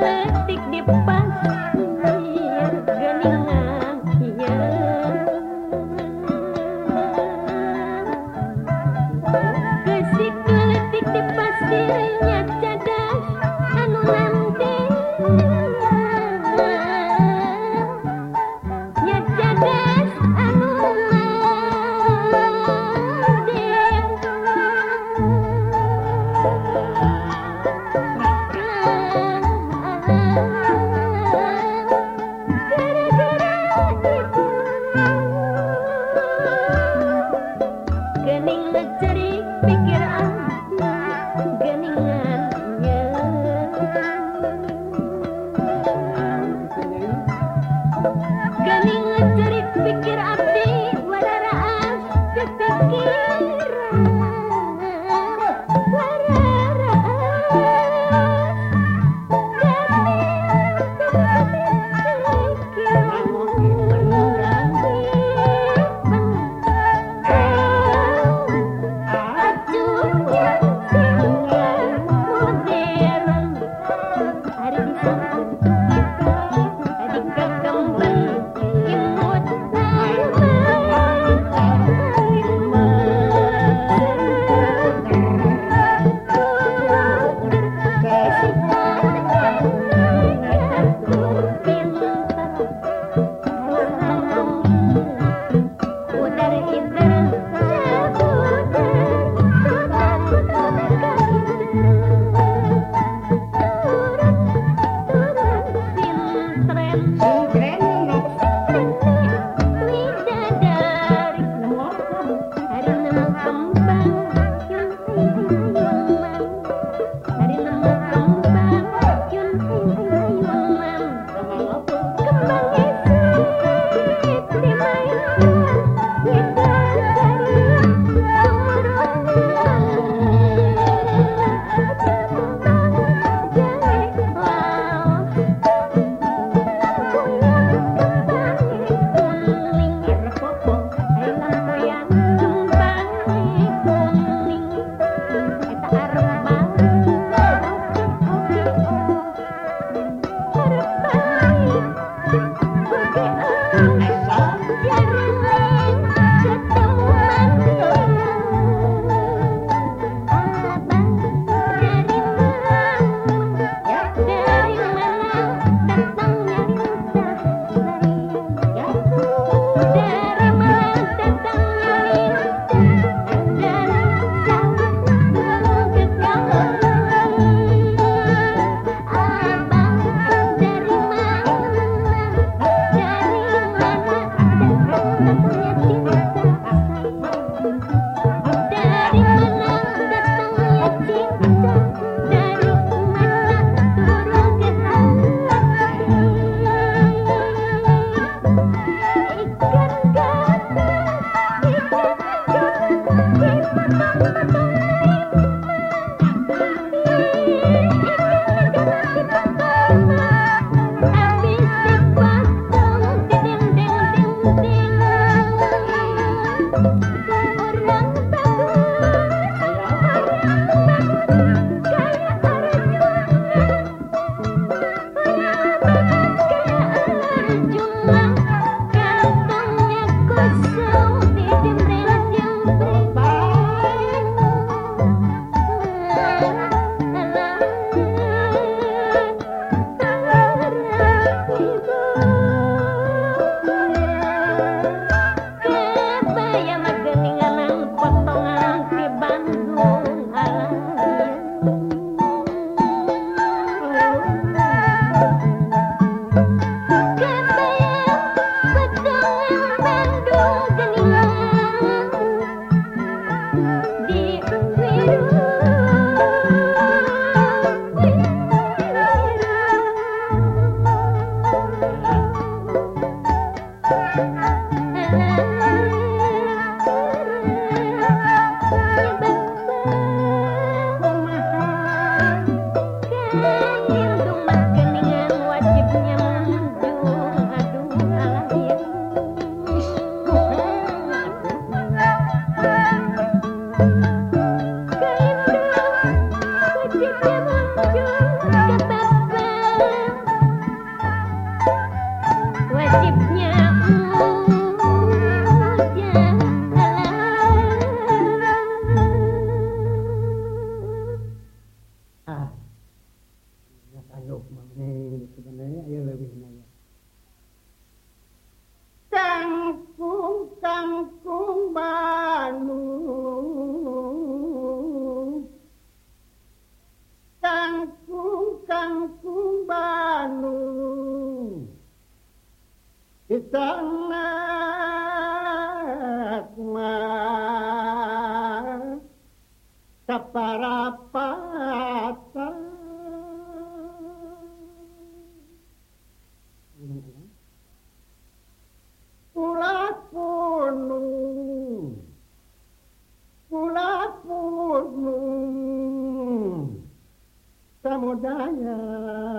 leletik di depan सकके keparapatan Ulah punung Ulah punung Samudaya